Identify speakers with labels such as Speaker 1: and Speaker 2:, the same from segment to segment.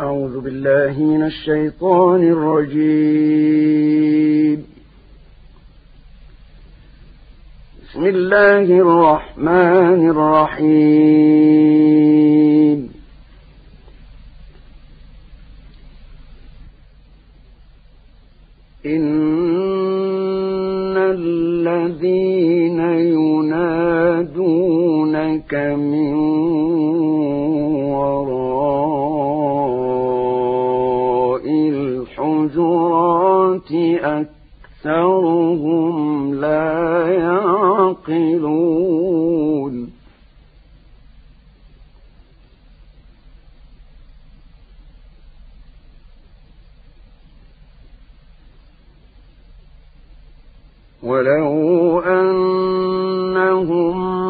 Speaker 1: أعوذ بالله من الشيطان الرجيم. بسم الله الرحمن الرحيم. إن الذين ينادونك من أكثرهم لا يعقلون. ولو أنهم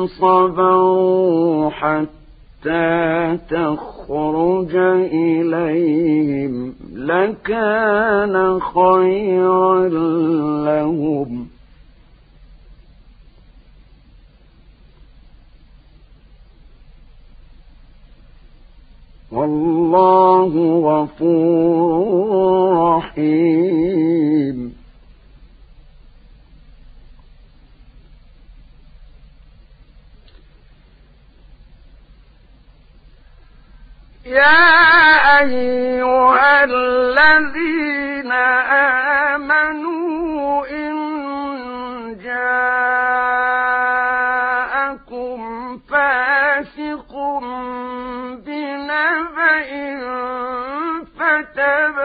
Speaker 1: صبروا حتى تخرج إليهم لكان خيرا لهم. والله غفور رحيم. يا أيها الذين آمنوا إن جاءكم فاسق بنبأ فتبينوا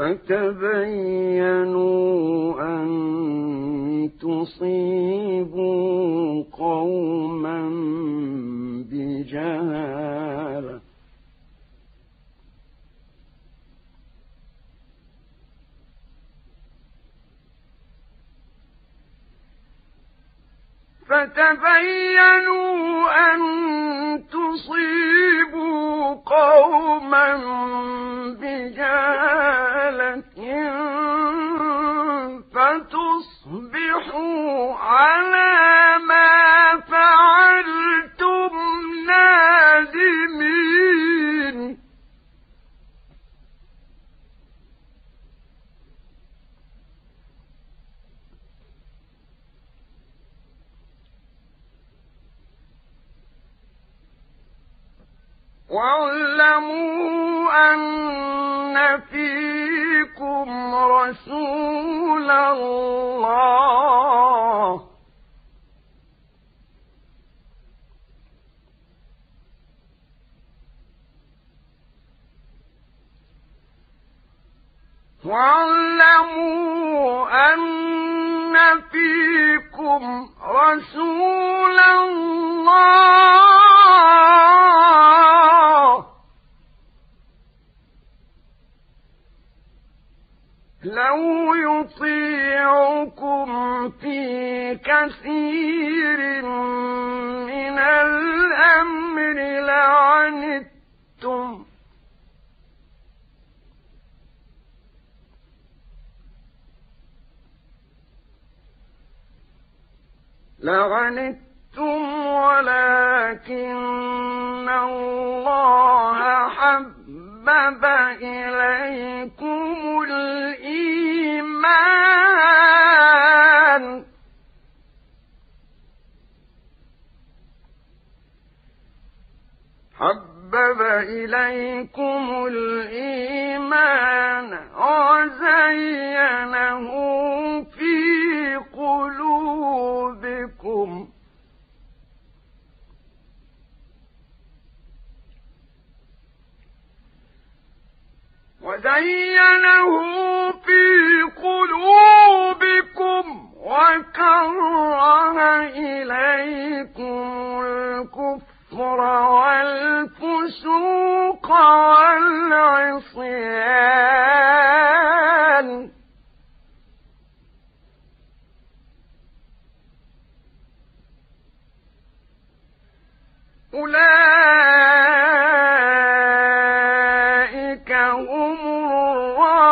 Speaker 1: فتبينوا أن تصيبوا قوما بجهالة. فتبينوا أن تصيبوا قوما بجهالة فتصبحوا على واعلموا أن فيكم رسول الله. واعلموا أن فيكم رسول الله. كثير من الأمر لعنتم. لعنتم ولكن الله حبب إليكم إليكم الإيمان وزينه في قلوبكم. وزينه في قلوبكم وكره إليكم الكفر والفسوق والعصيان. أولئك هم الراشدون.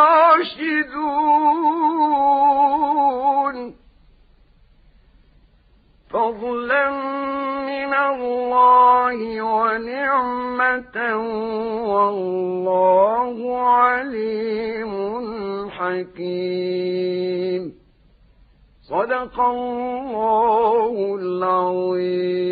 Speaker 1: فضلا من الله ونعمة والله عليم حكيم. صدق الله العظيم.